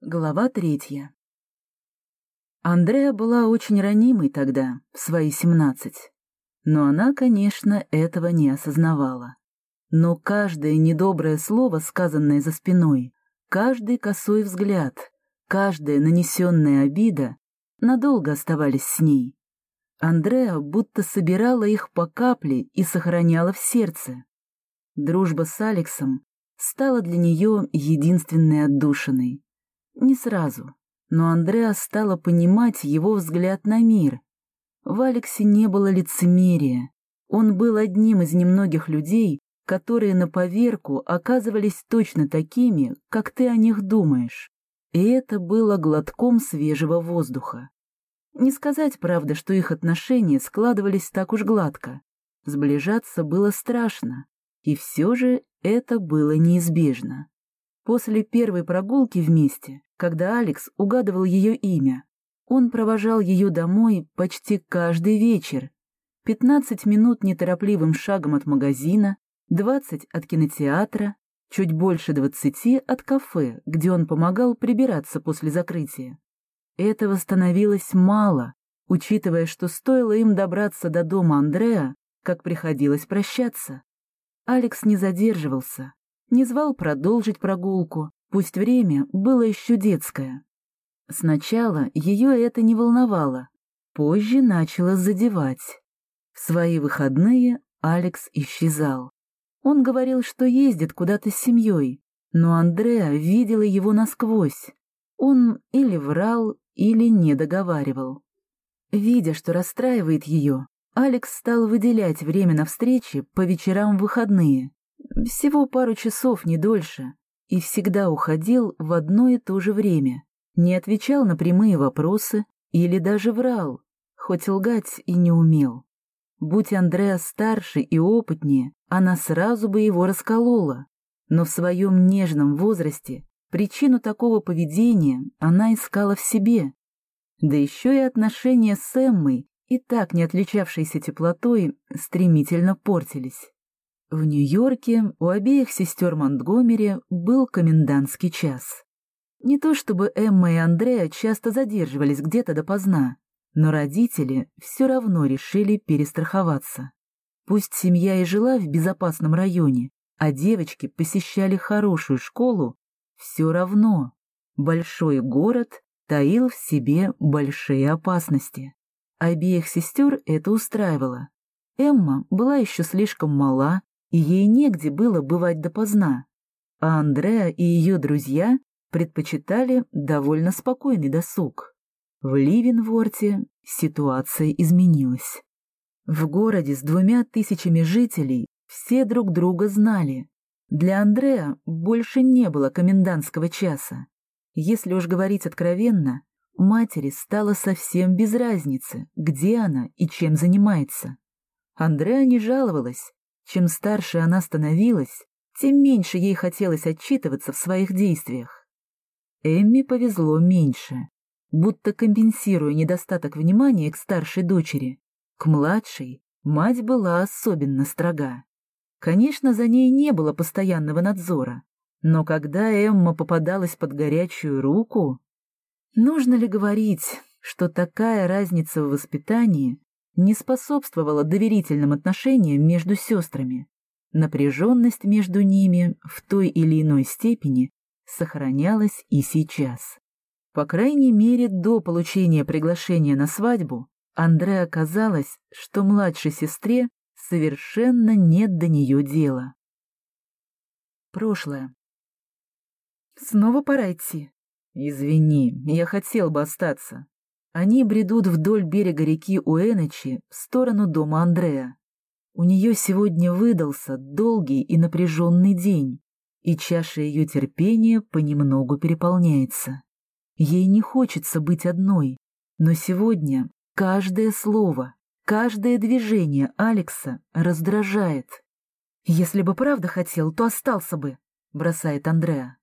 Глава третья. Андреа была очень ранимой тогда, в свои семнадцать. Но она, конечно, этого не осознавала. Но каждое недоброе слово, сказанное за спиной, каждый косой взгляд, каждая нанесенная обида надолго оставались с ней. Андреа будто собирала их по капле и сохраняла в сердце. Дружба с Алексом стала для нее единственной отдушиной. Не сразу, но Андреа стала понимать его взгляд на мир. В Алексе не было лицемерия. Он был одним из немногих людей, которые на поверку оказывались точно такими, как ты о них думаешь. И это было глотком свежего воздуха. Не сказать, правда, что их отношения складывались так уж гладко. Сближаться было страшно, и все же это было неизбежно. После первой прогулки вместе, когда Алекс угадывал ее имя, он провожал ее домой почти каждый вечер. Пятнадцать минут неторопливым шагом от магазина, двадцать от кинотеатра, чуть больше двадцати от кафе, где он помогал прибираться после закрытия. Этого становилось мало, учитывая, что стоило им добраться до дома Андреа, как приходилось прощаться. Алекс не задерживался, не звал продолжить прогулку, пусть время было еще детское. Сначала ее это не волновало, позже начало задевать. В свои выходные Алекс исчезал. Он говорил, что ездит куда-то с семьей, но Андреа видела его насквозь. Он или врал, или не договаривал. Видя, что расстраивает ее, Алекс стал выделять время на встречи по вечерам в выходные. Всего пару часов, не дольше. И всегда уходил в одно и то же время. Не отвечал на прямые вопросы или даже врал, хоть лгать и не умел. Будь Андреа старше и опытнее, она сразу бы его расколола. Но в своем нежном возрасте причину такого поведения она искала в себе. Да еще и отношения с Эммой, и так не отличавшейся теплотой, стремительно портились. В Нью-Йорке у обеих сестер Монтгомери был комендантский час. Не то чтобы Эмма и Андреа часто задерживались где-то допоздна, но родители все равно решили перестраховаться. Пусть семья и жила в безопасном районе, а девочки посещали хорошую школу, все равно большой город таил в себе большие опасности. Обеих сестер это устраивало. Эмма была еще слишком мала, и ей негде было бывать допоздна, а Андреа и ее друзья предпочитали довольно спокойный досуг. В Ливенворте ситуация изменилась. В городе с двумя тысячами жителей все друг друга знали. Для Андреа больше не было комендантского часа. Если уж говорить откровенно, матери стало совсем без разницы, где она и чем занимается. Андреа не жаловалась, чем старше она становилась, тем меньше ей хотелось отчитываться в своих действиях. Эмми повезло меньше, будто компенсируя недостаток внимания к старшей дочери. К младшей мать была особенно строга. Конечно, за ней не было постоянного надзора, но когда Эмма попадалась под горячую руку... Нужно ли говорить, что такая разница в воспитании не способствовала доверительным отношениям между сестрами. Напряженность между ними в той или иной степени сохранялась и сейчас. По крайней мере, до получения приглашения на свадьбу Андре оказалось, что младшей сестре совершенно нет до нее дела. Прошлое. Снова пора идти. Извини, я хотел бы остаться. Они бредут вдоль берега реки Уэночи в сторону дома Андрея. У нее сегодня выдался долгий и напряженный день, и чаша ее терпения понемногу переполняется. Ей не хочется быть одной, но сегодня каждое слово, каждое движение Алекса раздражает. «Если бы правда хотел, то остался бы», — бросает Андреа.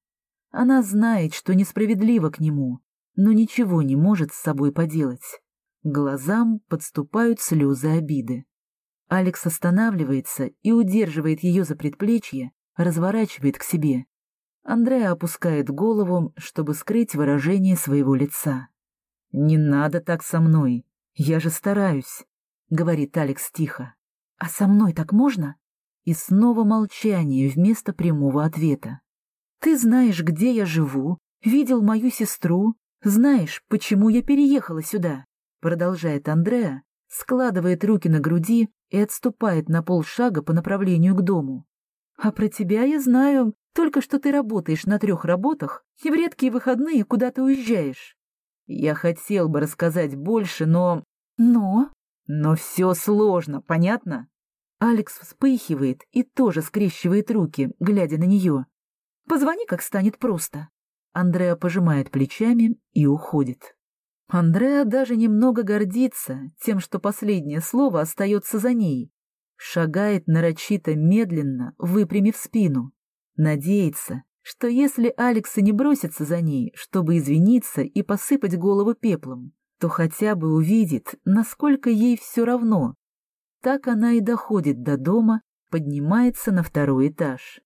Она знает, что несправедливо к нему, но ничего не может с собой поделать. Глазам подступают слезы обиды. Алекс останавливается и удерживает ее за предплечье, разворачивает к себе. Андреа опускает голову, чтобы скрыть выражение своего лица. «Не надо так со мной. Я же стараюсь», — говорит Алекс тихо. «А со мной так можно?» И снова молчание вместо прямого ответа. «Ты знаешь, где я живу, видел мою сестру, знаешь, почему я переехала сюда», — продолжает Андреа, складывает руки на груди и отступает на полшага по направлению к дому. «А про тебя я знаю, только что ты работаешь на трех работах и в редкие выходные куда-то уезжаешь. Я хотел бы рассказать больше, но... Но? Но все сложно, понятно? Алекс вспыхивает и тоже скрещивает руки, глядя на нее. Позвони, как станет просто. Андреа пожимает плечами и уходит. Андреа даже немного гордится тем, что последнее слово остается за ней. Шагает нарочито медленно, выпрямив спину. Надеется, что если Алекса не бросится за ней, чтобы извиниться и посыпать голову пеплом, то хотя бы увидит, насколько ей все равно. Так она и доходит до дома, поднимается на второй этаж.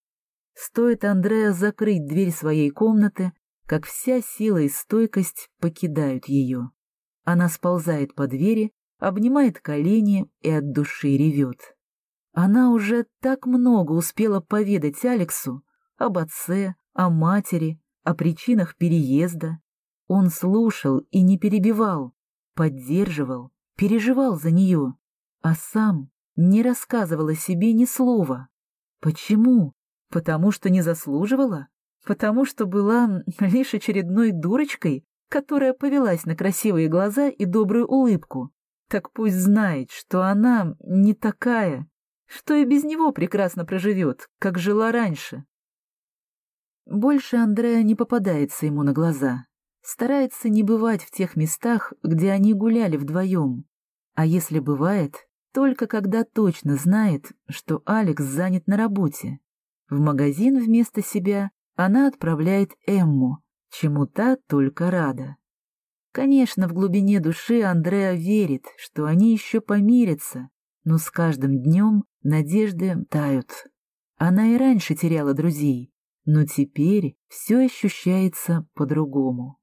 Стоит Андреа закрыть дверь своей комнаты, как вся сила и стойкость покидают ее. Она сползает по двери, обнимает колени и от души ревет. Она уже так много успела поведать Алексу об отце, о матери, о причинах переезда. Он слушал и не перебивал, поддерживал, переживал за нее, а сам не рассказывал о себе ни слова. Почему? Потому что не заслуживала? Потому что была лишь очередной дурочкой, которая повелась на красивые глаза и добрую улыбку? Так пусть знает, что она не такая, что и без него прекрасно проживет, как жила раньше. Больше Андреа не попадается ему на глаза. Старается не бывать в тех местах, где они гуляли вдвоем. А если бывает, только когда точно знает, что Алекс занят на работе. В магазин вместо себя она отправляет Эмму, чему та только рада. Конечно, в глубине души Андреа верит, что они еще помирятся, но с каждым днем надежды тают. Она и раньше теряла друзей, но теперь все ощущается по-другому.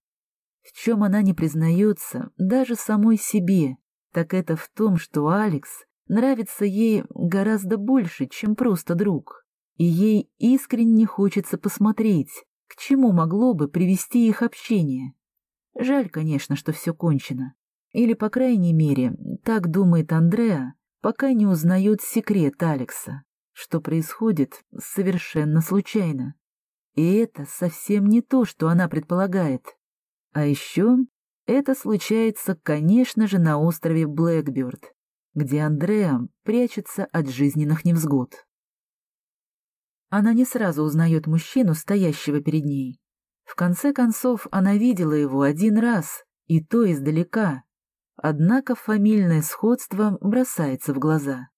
В чем она не признается даже самой себе, так это в том, что Алекс нравится ей гораздо больше, чем просто друг. И ей искренне хочется посмотреть, к чему могло бы привести их общение. Жаль, конечно, что все кончено. Или, по крайней мере, так думает Андреа, пока не узнает секрет Алекса, что происходит совершенно случайно. И это совсем не то, что она предполагает. А еще это случается, конечно же, на острове Блэкберд, где Андреа прячется от жизненных невзгод. Она не сразу узнает мужчину, стоящего перед ней. В конце концов, она видела его один раз, и то издалека, Однако фамильное сходство бросается в глаза.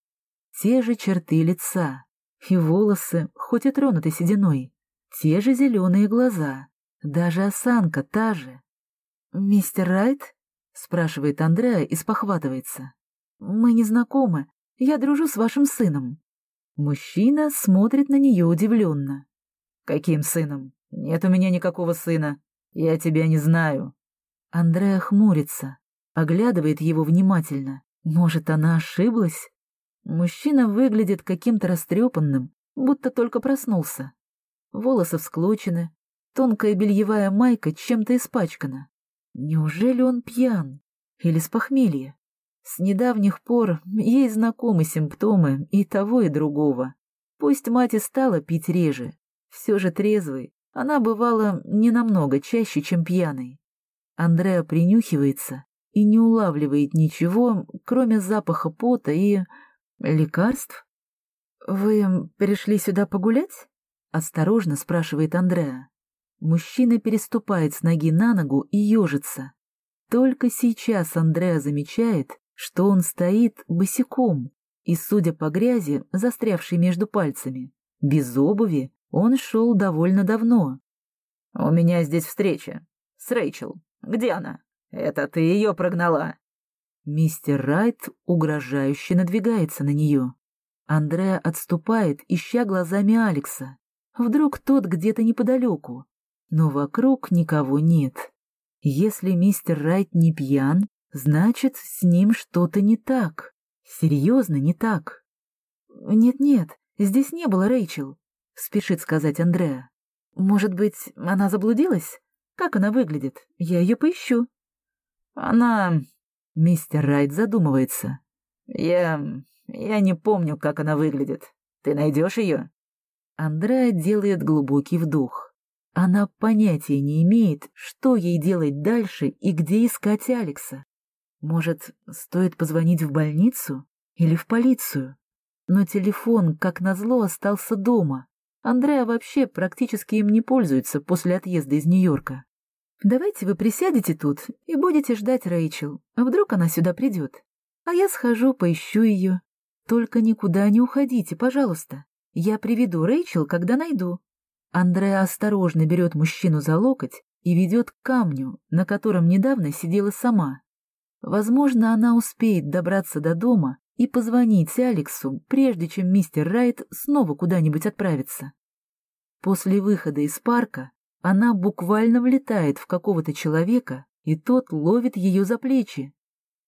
Те же черты лица, и волосы, хоть и тронуты сединой, те же зеленые глаза, даже осанка та же. «Мистер Райт?» — спрашивает Андреа и спохватывается. «Мы не знакомы, я дружу с вашим сыном». Мужчина смотрит на нее удивленно. «Каким сыном? Нет у меня никакого сына. Я тебя не знаю». Андреа хмурится оглядывает его внимательно. Может, она ошиблась? Мужчина выглядит каким-то растрепанным, будто только проснулся. Волосы всклочены, тонкая бельевая майка чем-то испачкана. Неужели он пьян? Или с похмелья? С недавних пор ей знакомы симптомы и того, и другого. Пусть мать и стала пить реже, все же трезвой, она бывала не намного чаще, чем пьяной. Андреа принюхивается и не улавливает ничего, кроме запаха пота и... лекарств? «Вы пришли сюда погулять?» — осторожно спрашивает Андреа. Мужчина переступает с ноги на ногу и ежится. Только сейчас Андреа замечает, что он стоит босиком, и, судя по грязи, застрявшей между пальцами, без обуви, он шел довольно давно. «У меня здесь встреча. С Рэйчел. Где она?» Это ты ее прогнала?» Мистер Райт угрожающе надвигается на нее. Андреа отступает, ища глазами Алекса. Вдруг тот где-то неподалеку. Но вокруг никого нет. Если мистер Райт не пьян, значит, с ним что-то не так. Серьезно не так. «Нет-нет, здесь не было Рэйчел», — спешит сказать Андреа. «Может быть, она заблудилась? Как она выглядит? Я ее поищу». «Она...» — мистер Райт задумывается. «Я... я не помню, как она выглядит. Ты найдешь ее?» Андреа делает глубокий вдох. Она понятия не имеет, что ей делать дальше и где искать Алекса. Может, стоит позвонить в больницу или в полицию? Но телефон, как назло, остался дома. Андреа вообще практически им не пользуется после отъезда из Нью-Йорка. «Давайте вы присядете тут и будете ждать Рэйчел. А вдруг она сюда придет? А я схожу, поищу ее. Только никуда не уходите, пожалуйста. Я приведу Рэйчел, когда найду». Андреа осторожно берет мужчину за локоть и ведет к камню, на котором недавно сидела сама. Возможно, она успеет добраться до дома и позвонить Алексу, прежде чем мистер Райт снова куда-нибудь отправится. После выхода из парка она буквально влетает в какого-то человека, и тот ловит ее за плечи.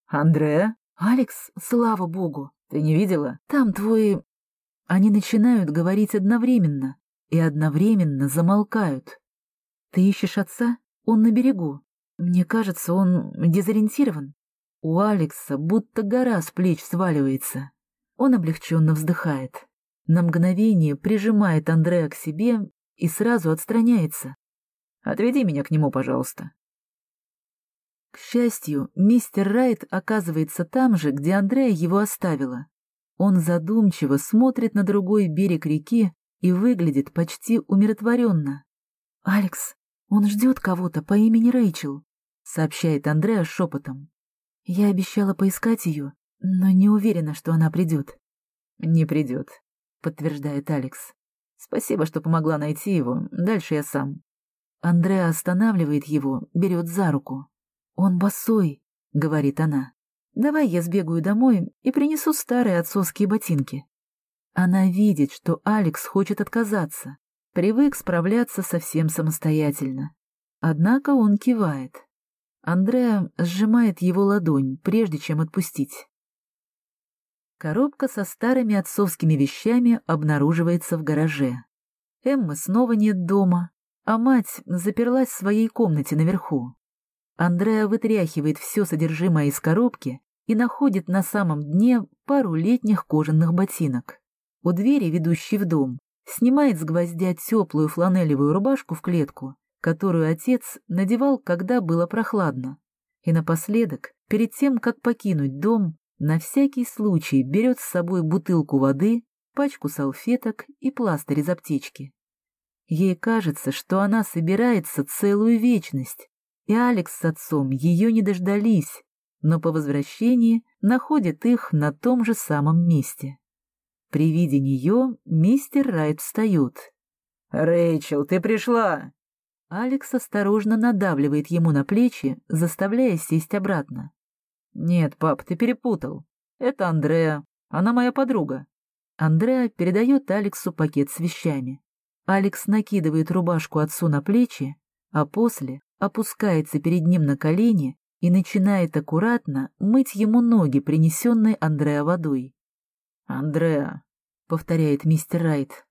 «Андреа?» «Алекс, слава богу!» «Ты не видела?» «Там твои...» Они начинают говорить одновременно и одновременно замолкают. «Ты ищешь отца? Он на берегу. Мне кажется, он дезориентирован. У Алекса будто гора с плеч сваливается. Он облегченно вздыхает. На мгновение прижимает Андрея к себе и сразу отстраняется. «Отведи меня к нему, пожалуйста». К счастью, мистер Райт оказывается там же, где Андрея его оставила. Он задумчиво смотрит на другой берег реки и выглядит почти умиротворенно. «Алекс, он ждет кого-то по имени Рэйчел», — сообщает Андреа шепотом. Я обещала поискать ее, но не уверена, что она придет. Не придет, подтверждает Алекс. Спасибо, что помогла найти его. Дальше я сам. Андреа останавливает его, берет за руку. Он босой, говорит она. Давай я сбегаю домой и принесу старые отцовские ботинки. Она видит, что Алекс хочет отказаться, привык справляться совсем самостоятельно. Однако он кивает. Андреа сжимает его ладонь, прежде чем отпустить. Коробка со старыми отцовскими вещами обнаруживается в гараже. Эммы снова нет дома, а мать заперлась в своей комнате наверху. Андреа вытряхивает все содержимое из коробки и находит на самом дне пару летних кожаных ботинок. У двери, ведущей в дом, снимает с гвоздя теплую фланелевую рубашку в клетку которую отец надевал, когда было прохладно. И напоследок, перед тем, как покинуть дом, на всякий случай берет с собой бутылку воды, пачку салфеток и пластырь из аптечки. Ей кажется, что она собирается целую вечность, и Алекс с отцом ее не дождались, но по возвращении находят их на том же самом месте. При виде нее мистер Райт встает. «Рэйчел, ты пришла!» Алекс осторожно надавливает ему на плечи, заставляя сесть обратно. «Нет, пап, ты перепутал. Это Андреа. Она моя подруга». Андреа передает Алексу пакет с вещами. Алекс накидывает рубашку отцу на плечи, а после опускается перед ним на колени и начинает аккуратно мыть ему ноги, принесенной Андреа водой. «Андреа», — повторяет мистер Райт.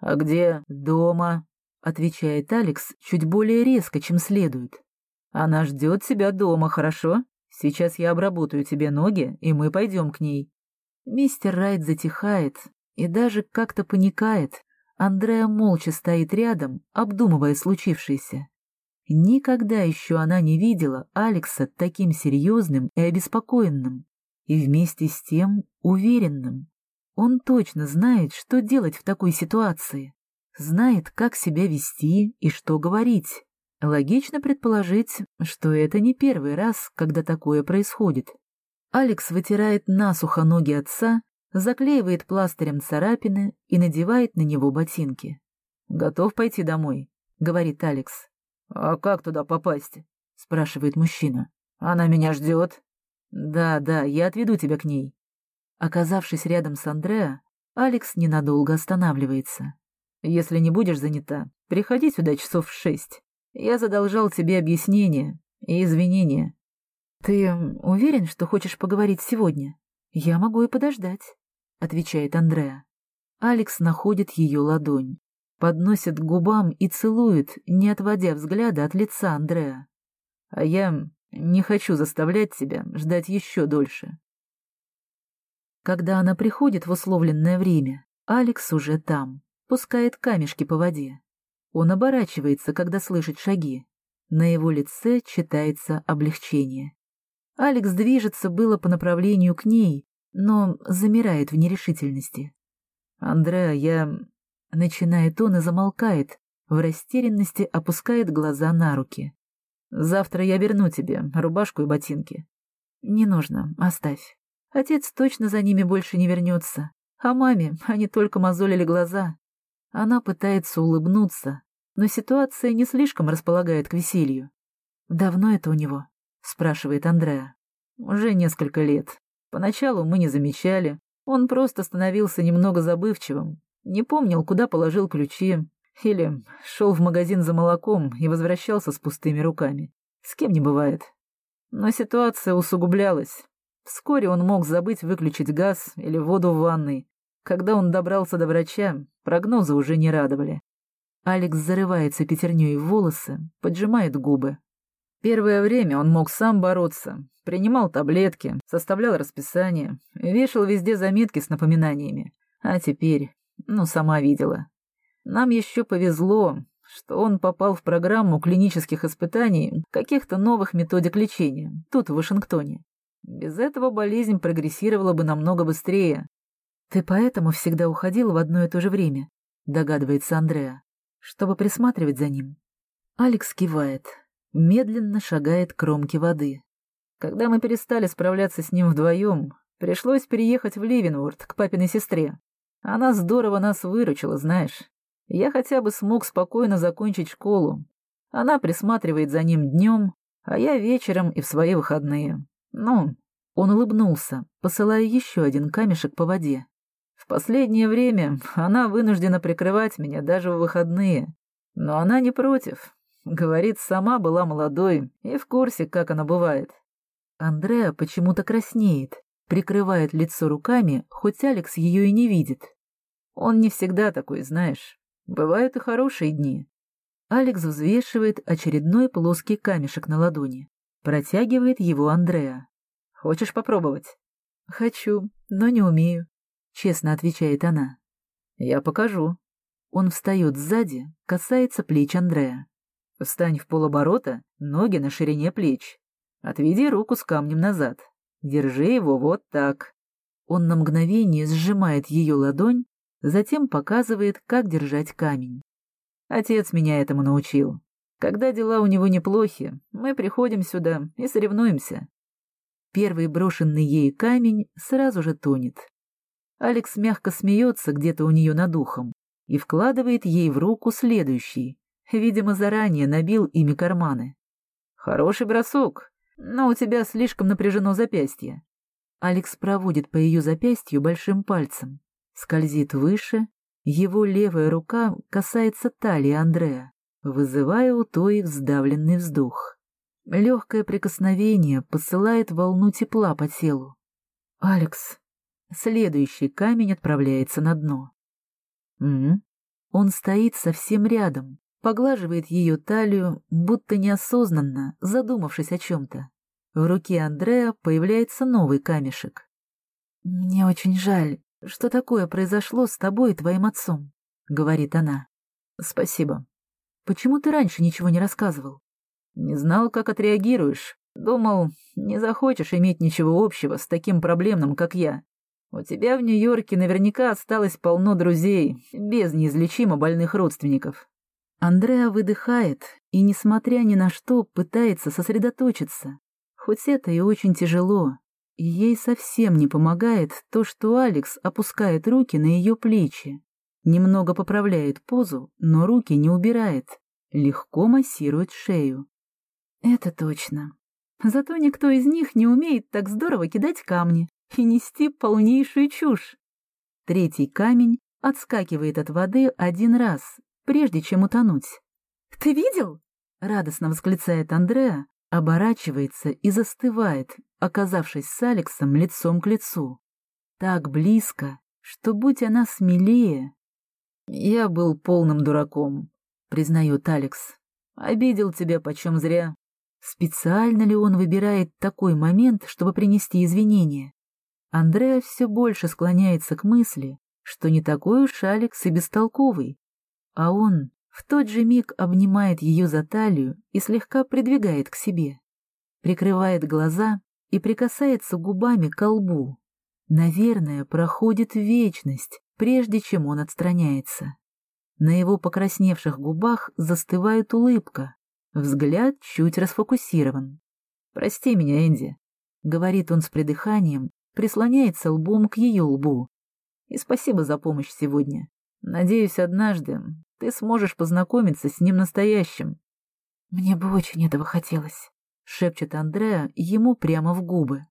«А где дома?» — отвечает Алекс чуть более резко, чем следует. «Она ждет тебя дома, хорошо? Сейчас я обработаю тебе ноги, и мы пойдем к ней». Мистер Райт затихает и даже как-то паникает. Андреа молча стоит рядом, обдумывая случившееся. Никогда еще она не видела Алекса таким серьезным и обеспокоенным, и вместе с тем уверенным. Он точно знает, что делать в такой ситуации знает, как себя вести и что говорить. Логично предположить, что это не первый раз, когда такое происходит. Алекс вытирает насухо ноги отца, заклеивает пластырем царапины и надевает на него ботинки. «Готов пойти домой?» — говорит Алекс. «А как туда попасть?» — спрашивает мужчина. «Она меня ждет?» «Да, да, я отведу тебя к ней». Оказавшись рядом с Андреа, Алекс ненадолго останавливается. Если не будешь занята, приходи сюда часов в шесть. Я задолжал тебе объяснение и извинения. Ты уверен, что хочешь поговорить сегодня? Я могу и подождать, отвечает Андреа. Алекс находит ее ладонь, подносит к губам и целует, не отводя взгляда от лица Андреа. А я не хочу заставлять тебя ждать еще дольше. Когда она приходит в условленное время, Алекс уже там, пускает камешки по воде. Он оборачивается, когда слышит шаги. На его лице читается облегчение. Алекс движется было по направлению к ней, но замирает в нерешительности. «Андреа, я...» Начинает он и замолкает, в растерянности опускает глаза на руки. «Завтра я верну тебе рубашку и ботинки». «Не нужно, оставь. Отец точно за ними больше не вернется, а маме они только мозолили глаза. Она пытается улыбнуться, но ситуация не слишком располагает к веселью. «Давно это у него?» — спрашивает Андреа. «Уже несколько лет. Поначалу мы не замечали. Он просто становился немного забывчивым, не помнил, куда положил ключи, или шел в магазин за молоком и возвращался с пустыми руками. С кем не бывает. Но ситуация усугублялась. Вскоре он мог забыть выключить газ или воду в ванной. Когда он добрался до врача, прогнозы уже не радовали. Алекс зарывается пятерней в волосы, поджимает губы. Первое время он мог сам бороться, принимал таблетки, составлял расписание, вешал везде заметки с напоминаниями. А теперь, ну, сама видела. Нам еще повезло, что он попал в программу клинических испытаний каких-то новых методик лечения, тут, в Вашингтоне. Без этого болезнь прогрессировала бы намного быстрее. «Ты поэтому всегда уходил в одно и то же время», — догадывается Андреа, «чтобы присматривать за ним». Алекс кивает, медленно шагает к кромке воды. Когда мы перестали справляться с ним вдвоем, пришлось переехать в Ливенворд к папиной сестре. Она здорово нас выручила, знаешь. Я хотя бы смог спокойно закончить школу. Она присматривает за ним днем, а я вечером и в свои выходные. Ну, он улыбнулся, посылая еще один камешек по воде. Последнее время она вынуждена прикрывать меня даже в выходные. Но она не против. Говорит, сама была молодой и в курсе, как она бывает. Андреа почему-то краснеет, прикрывает лицо руками, хоть Алекс ее и не видит. Он не всегда такой, знаешь. Бывают и хорошие дни. Алекс взвешивает очередной плоский камешек на ладони. Протягивает его Андреа. «Хочешь попробовать?» «Хочу, но не умею», — честно отвечает она. «Я покажу». Он встает сзади, касается плеч Андрея. Встань в полоборота, ноги на ширине плеч. Отведи руку с камнем назад. Держи его вот так. Он на мгновение сжимает ее ладонь, затем показывает, как держать камень. Отец меня этому научил. Когда дела у него неплохи, мы приходим сюда и соревнуемся. Первый брошенный ей камень сразу же тонет. Алекс мягко смеется где-то у нее над ухом и вкладывает ей в руку следующий. Видимо, заранее набил ими карманы. «Хороший бросок, но у тебя слишком напряжено запястье». Алекс проводит по ее запястью большим пальцем, скользит выше, его левая рука касается талии Андрея вызывая у той вздавленный вздох. Легкое прикосновение посылает волну тепла по телу. «Алекс!» Следующий камень отправляется на дно. «М-м?» Он стоит совсем рядом, поглаживает ее талию, будто неосознанно, задумавшись о чем-то. В руке Андрея появляется новый камешек. «Мне очень жаль, что такое произошло с тобой и твоим отцом», — говорит она. «Спасибо», Почему ты раньше ничего не рассказывал? Не знал, как отреагируешь. Думал, не захочешь иметь ничего общего с таким проблемным, как я. У тебя в Нью-Йорке наверняка осталось полно друзей, без неизлечимо больных родственников. Андреа выдыхает и, несмотря ни на что, пытается сосредоточиться. Хоть это и очень тяжело. И ей совсем не помогает то, что Алекс опускает руки на ее плечи. Немного поправляет позу, но руки не убирает. Легко массирует шею. Это точно. Зато никто из них не умеет так здорово кидать камни и нести полнейшую чушь. Третий камень отскакивает от воды один раз, прежде чем утонуть. «Ты видел?» — радостно восклицает Андреа, оборачивается и застывает, оказавшись с Алексом лицом к лицу. Так близко, что, будь она смелее... «Я был полным дураком», — признает Алекс. «Обидел тебя почем зря». Специально ли он выбирает такой момент, чтобы принести извинения? Андреа все больше склоняется к мысли, что не такой уж Алекс и бестолковый, а он в тот же миг обнимает ее за талию и слегка придвигает к себе, прикрывает глаза и прикасается губами к лбу. Наверное, проходит вечность, прежде чем он отстраняется. На его покрасневших губах застывает улыбка, взгляд чуть расфокусирован. «Прости меня, Энди», — говорит он с придыханием, прислоняется лбом к ее лбу. «И спасибо за помощь сегодня. Надеюсь, однажды ты сможешь познакомиться с ним настоящим. «Мне бы очень этого хотелось», — шепчет Андреа ему прямо в губы.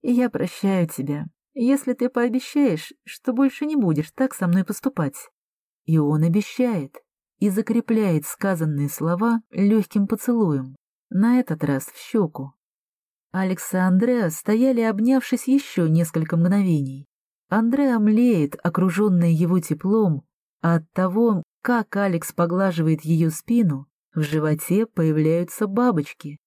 «И я прощаю тебя, если ты пообещаешь, что больше не будешь так со мной поступать». И он обещает и закрепляет сказанные слова легким поцелуем, на этот раз в щеку. Алекс и Андреа стояли, обнявшись еще несколько мгновений. Андреа млеет, окруженная его теплом, а от того, как Алекс поглаживает ее спину, в животе появляются бабочки.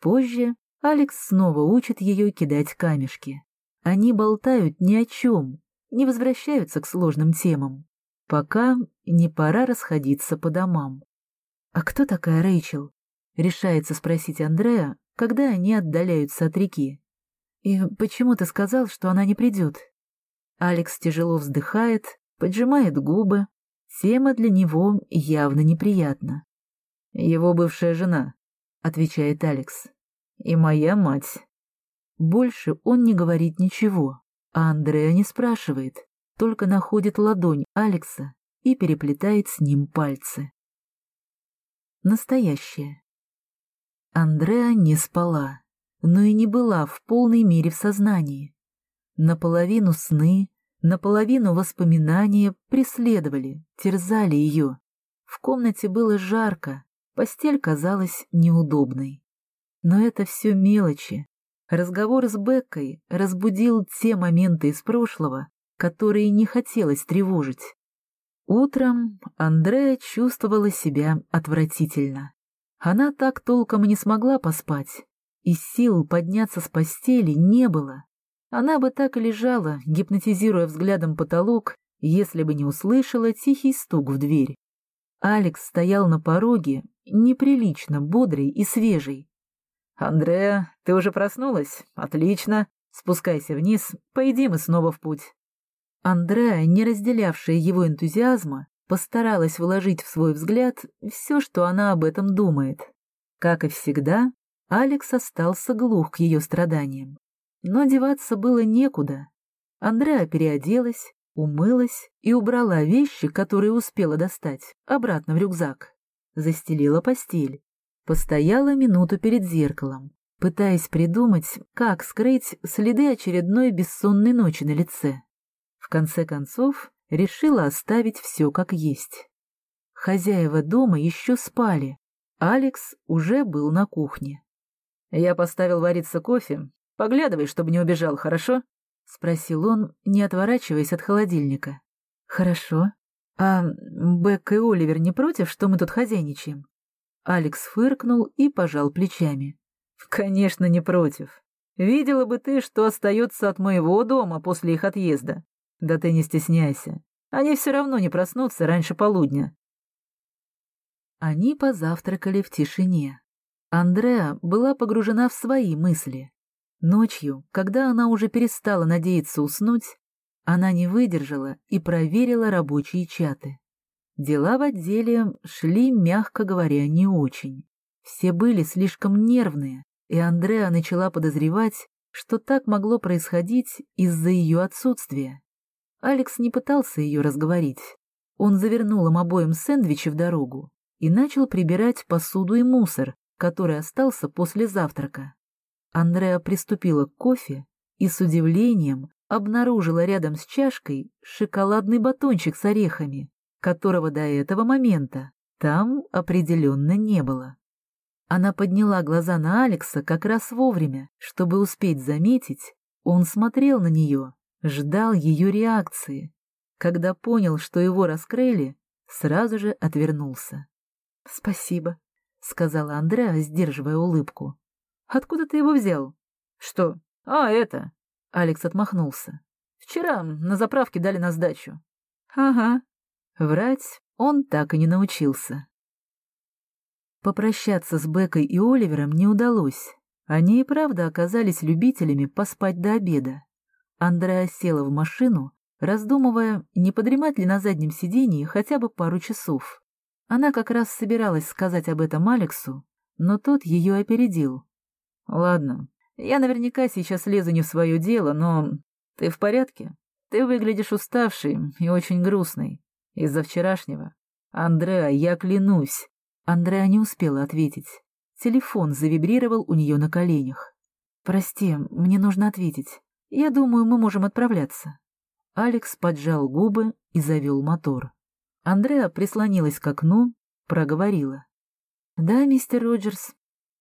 Позже Алекс снова учит ее кидать камешки. Они болтают ни о чем, не возвращаются к сложным темам, пока не пора расходиться по домам. «А кто такая Рэйчел?» — решается спросить Андреа, когда они отдаляются от реки. «И почему ты сказал, что она не придет?» Алекс тяжело вздыхает, поджимает губы, Тема для него явно неприятна. «Его бывшая жена», — отвечает Алекс. «И моя мать». Больше он не говорит ничего, а Андреа не спрашивает, только находит ладонь Алекса и переплетает с ним пальцы. Настоящее. Андреа не спала, но и не была в полной мере в сознании. Наполовину сны, Наполовину воспоминания преследовали, терзали ее. В комнате было жарко, постель казалась неудобной. Но это все мелочи. Разговор с Беккой разбудил те моменты из прошлого, которые не хотелось тревожить. Утром Андрея чувствовала себя отвратительно. Она так толком и не смогла поспать, и сил подняться с постели не было. Она бы так и лежала, гипнотизируя взглядом потолок, если бы не услышала тихий стук в дверь. Алекс стоял на пороге, неприлично бодрый и свежий. «Андреа, ты уже проснулась? Отлично. Спускайся вниз, поедим и снова в путь». Андреа, не разделявшая его энтузиазма, постаралась вложить в свой взгляд все, что она об этом думает. Как и всегда, Алекс остался глух к ее страданиям. Но деваться было некуда. Андреа переоделась, умылась и убрала вещи, которые успела достать, обратно в рюкзак. Застелила постель. Постояла минуту перед зеркалом, пытаясь придумать, как скрыть следы очередной бессонной ночи на лице. В конце концов, решила оставить все как есть. Хозяева дома еще спали. Алекс уже был на кухне. «Я поставил вариться кофе Поглядывай, чтобы не убежал, хорошо?» — спросил он, не отворачиваясь от холодильника. «Хорошо. А Бек и Оливер не против, что мы тут хозяйничаем?» Алекс фыркнул и пожал плечами. «Конечно, не против. Видела бы ты, что остается от моего дома после их отъезда. Да ты не стесняйся. Они все равно не проснутся раньше полудня». Они позавтракали в тишине. Андреа была погружена в свои мысли. Ночью, когда она уже перестала надеяться уснуть, она не выдержала и проверила рабочие чаты. Дела в отделе шли, мягко говоря, не очень. Все были слишком нервные, и Андреа начала подозревать, что так могло происходить из-за ее отсутствия. Алекс не пытался ее разговорить. Он завернул им обоим сэндвичи в дорогу и начал прибирать посуду и мусор, который остался после завтрака. Андреа приступила к кофе и с удивлением, обнаружила рядом с чашкой шоколадный батончик с орехами, которого до этого момента там определенно не было. Она подняла глаза на Алекса как раз вовремя, чтобы успеть заметить, он смотрел на нее, ждал ее реакции. Когда понял, что его раскрыли, сразу же отвернулся. — Спасибо, — сказала Андреа, сдерживая улыбку. — Откуда ты его взял? — Что? А, это. Алекс отмахнулся. — Вчера на заправке дали на сдачу. — Ага. Врать он так и не научился. Попрощаться с Бекой и Оливером не удалось. Они и правда оказались любителями поспать до обеда. Андреа села в машину, раздумывая, не подремать ли на заднем сидении хотя бы пару часов. Она как раз собиралась сказать об этом Алексу, но тот ее опередил. «Ладно, я наверняка сейчас лезу не в свое дело, но ты в порядке? Ты выглядишь уставший и очень грустный. Из-за вчерашнего. Андреа, я клянусь, Андреа не успела ответить. Телефон завибрировал у нее на коленях. «Прости, мне нужно ответить. Я думаю, мы можем отправляться». Алекс поджал губы и завел мотор. Андреа прислонилась к окну, проговорила. «Да, мистер Роджерс».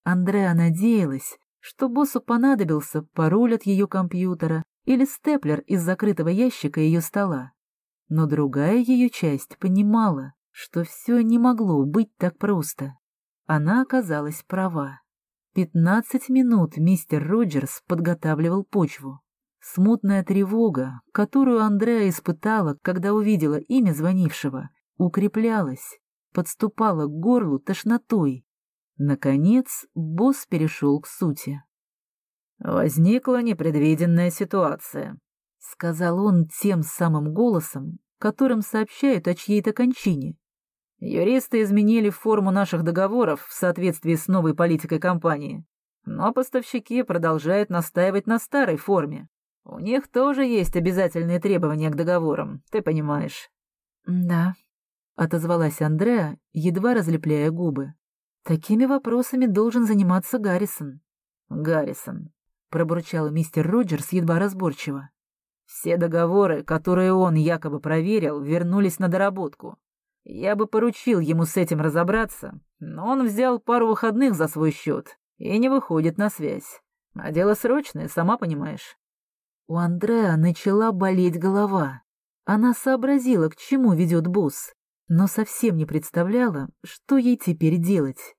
Андреа надеялась, что боссу понадобился пароль от ее компьютера или степлер из закрытого ящика ее стола. Но другая ее часть понимала, что все не могло быть так просто. Она оказалась права. Пятнадцать минут мистер Роджерс подготавливал почву. Смутная тревога, которую Андреа испытала, когда увидела имя звонившего, укреплялась, подступала к горлу тошнотой. Наконец, босс перешел к сути. «Возникла непредвиденная ситуация», — сказал он тем самым голосом, которым сообщают о чьей-то кончине. Юристы изменили форму наших договоров в соответствии с новой политикой компании, но поставщики продолжают настаивать на старой форме. У них тоже есть обязательные требования к договорам, ты понимаешь. Да, отозвалась Андреа, едва разлепляя губы. Такими вопросами должен заниматься Гаррисон. Гаррисон, пробурчал мистер Роджерс едва разборчиво. Все договоры, которые он якобы проверил, вернулись на доработку. Я бы поручил ему с этим разобраться, но он взял пару выходных за свой счет и не выходит на связь. А дело срочное, сама понимаешь. У Андреа начала болеть голова. Она сообразила, к чему ведет босс, но совсем не представляла, что ей теперь делать.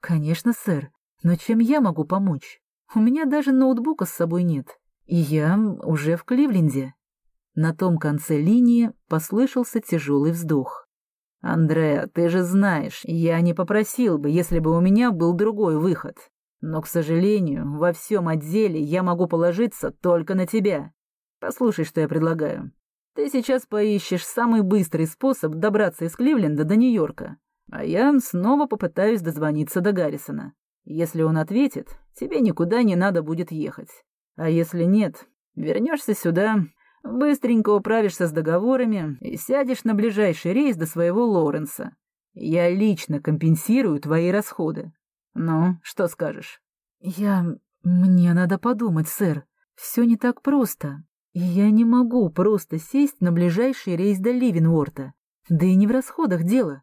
«Конечно, сэр, но чем я могу помочь? У меня даже ноутбука с собой нет, и я уже в Кливленде». На том конце линии послышался тяжелый вздох. «Андреа, ты же знаешь, я не попросил бы, если бы у меня был другой выход. Но, к сожалению, во всем отделе я могу положиться только на тебя. Послушай, что я предлагаю. Ты сейчас поищешь самый быстрый способ добраться из Кливленда до Нью-Йорка, а я снова попытаюсь дозвониться до Гаррисона. Если он ответит, тебе никуда не надо будет ехать. А если нет, вернешься сюда, Быстренько управишься с договорами и сядешь на ближайший рейс до своего Лоренса. Я лично компенсирую твои расходы. Ну, что скажешь? Я... Мне надо подумать, сэр. Все не так просто. Я не могу просто сесть на ближайший рейс до Ливенворта. Да и не в расходах дело.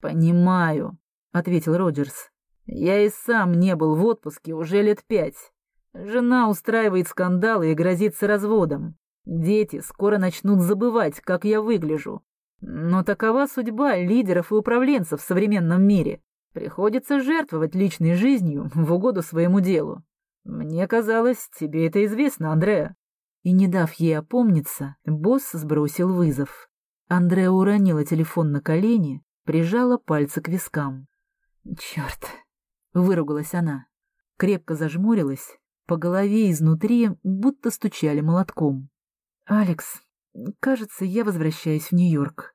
Понимаю, — ответил Роджерс. Я и сам не был в отпуске уже лет пять. Жена устраивает скандалы и грозится разводом. Дети скоро начнут забывать, как я выгляжу. Но такова судьба лидеров и управленцев в современном мире. Приходится жертвовать личной жизнью в угоду своему делу. Мне казалось, тебе это известно, Андреа. И не дав ей опомниться, босс сбросил вызов. Андреа уронила телефон на колени, прижала пальцы к вискам. «Черт!» — выругалась она. Крепко зажмурилась, по голове изнутри будто стучали молотком. «Алекс, кажется, я возвращаюсь в Нью-Йорк».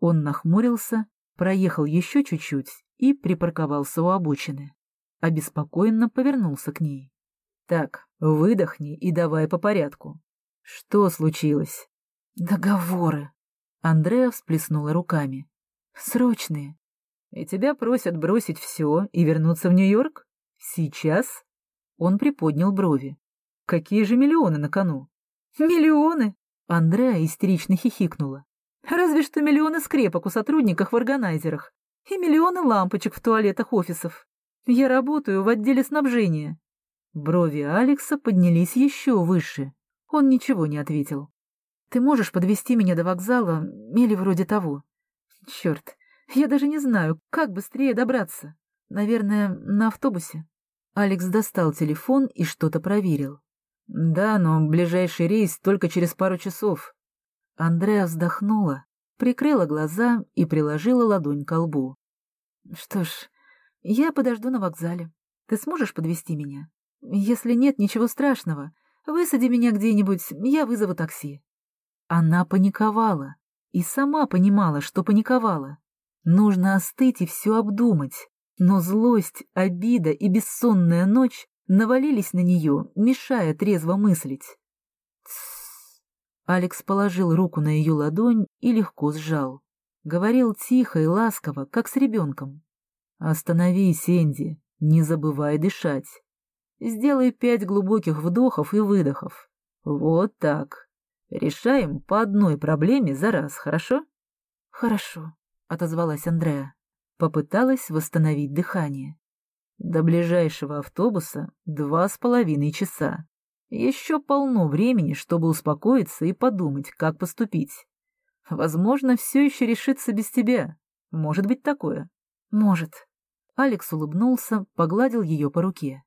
Он нахмурился, проехал еще чуть-чуть и припарковался у обочины. Обеспокоенно повернулся к ней. «Так, выдохни и давай по порядку. Что случилось?» «Договоры». Андреа всплеснула руками. «Срочные». «И тебя просят бросить все и вернуться в Нью-Йорк? Сейчас?» Он приподнял брови. «Какие же миллионы на кону?» Миллионы? Андреа истерично хихикнула. Разве что миллионы скрепок у сотрудников в органайзерах и миллионы лампочек в туалетах офисов. Я работаю в отделе снабжения. Брови Алекса поднялись еще выше. Он ничего не ответил. Ты можешь подвести меня до вокзала или вроде того? Черт, я даже не знаю, как быстрее добраться. Наверное, на автобусе. Алекс достал телефон и что-то проверил. Да, но ближайший рейс только через пару часов. Андреа вздохнула, прикрыла глаза и приложила ладонь к лбу. Что ж, я подожду на вокзале. Ты сможешь подвести меня? Если нет, ничего страшного. Высади меня где-нибудь, я вызову такси. Она паниковала и сама понимала, что паниковала. Нужно остыть и все обдумать. Но злость, обида и бессонная ночь навалились на нее, мешая трезво мыслить. Алекс положил руку на ее ладонь и легко сжал. Говорил тихо и ласково, как с ребенком. «Остановись, Энди, не забывай дышать. Сделай пять глубоких вдохов и выдохов. Вот так. Решаем по одной проблеме за раз, хорошо?» «Хорошо», — отозвалась Андреа. Попыталась восстановить дыхание. До ближайшего автобуса два с половиной часа. Еще полно времени, чтобы успокоиться и подумать, как поступить. Возможно, все еще решится без тебя. Может быть такое? Может. Алекс улыбнулся, погладил ее по руке.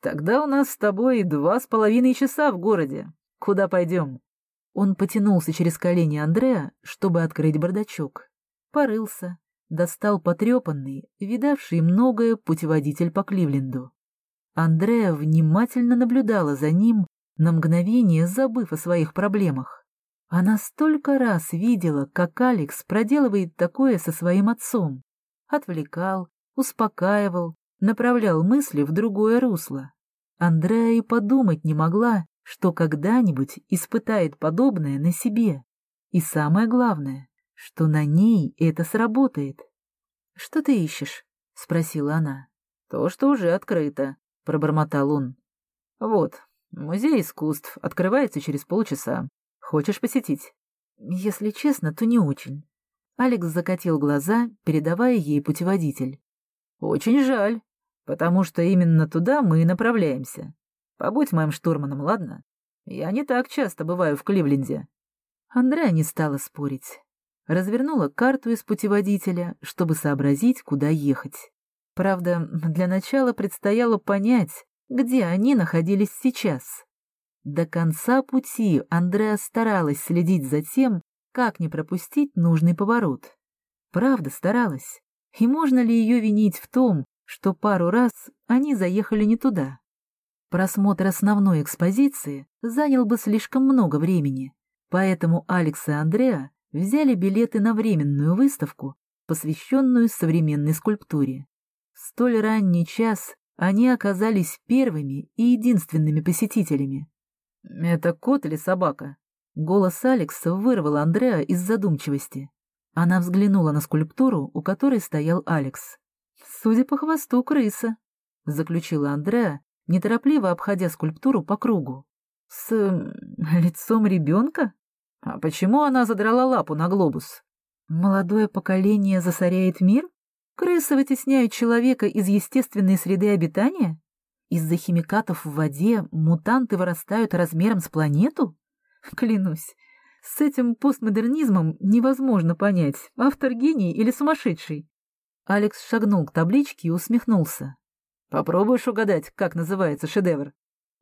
Тогда у нас с тобой два с половиной часа в городе. Куда пойдем? Он потянулся через колени Андреа, чтобы открыть бардачок. Порылся, достал потрепанный, видавший многое путеводитель по Кливленду. Андреа внимательно наблюдала за ним, на мгновение забыв о своих проблемах. Она столько раз видела, как Алекс проделывает такое со своим отцом. Отвлекал, успокаивал, направлял мысли в другое русло. Андреа и подумать не могла, что когда-нибудь испытает подобное на себе. И самое главное, что на ней это сработает. — Что ты ищешь? — спросила она. — То, что уже открыто, — пробормотал он. — Вот, музей искусств открывается через полчаса. Хочешь посетить? — Если честно, то не очень. Алекс закатил глаза, передавая ей путеводитель. — Очень жаль, потому что именно туда мы и направляемся. Побудь моим штурманом, ладно? Я не так часто бываю в Кливленде. Андреа не стала спорить развернула карту из путеводителя, чтобы сообразить, куда ехать. Правда, для начала предстояло понять, где они находились сейчас. До конца пути Андреа старалась следить за тем, как не пропустить нужный поворот. Правда старалась. И можно ли ее винить в том, что пару раз они заехали не туда? Просмотр основной экспозиции занял бы слишком много времени, поэтому Алекс и Андреа взяли билеты на временную выставку, посвященную современной скульптуре. В столь ранний час они оказались первыми и единственными посетителями. «Это кот или собака?» Голос Алекса вырвал Андреа из задумчивости. Она взглянула на скульптуру, у которой стоял Алекс. «Судя по хвосту, крыса», — заключила Андреа, неторопливо обходя скульптуру по кругу. «С лицом ребенка?» А почему она задрала лапу на глобус? Молодое поколение засоряет мир? Крысы вытесняют человека из естественной среды обитания? Из-за химикатов в воде мутанты вырастают размером с планету? Клянусь, с этим постмодернизмом невозможно понять, автор гений или сумасшедший. Алекс шагнул к табличке и усмехнулся. «Попробуешь угадать, как называется шедевр?»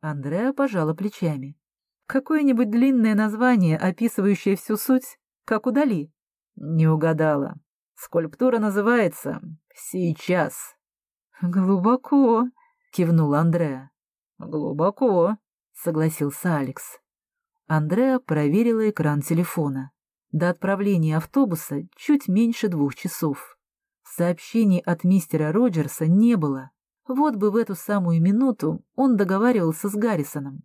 Андреа пожала плечами. Какое-нибудь длинное название, описывающее всю суть, как удали. Не угадала. Скульптура называется «Сейчас». «Глубоко», — кивнул Андреа. «Глубоко», — согласился Алекс. Андреа проверила экран телефона. До отправления автобуса чуть меньше двух часов. Сообщений от мистера Роджерса не было. Вот бы в эту самую минуту он договаривался с Гаррисоном.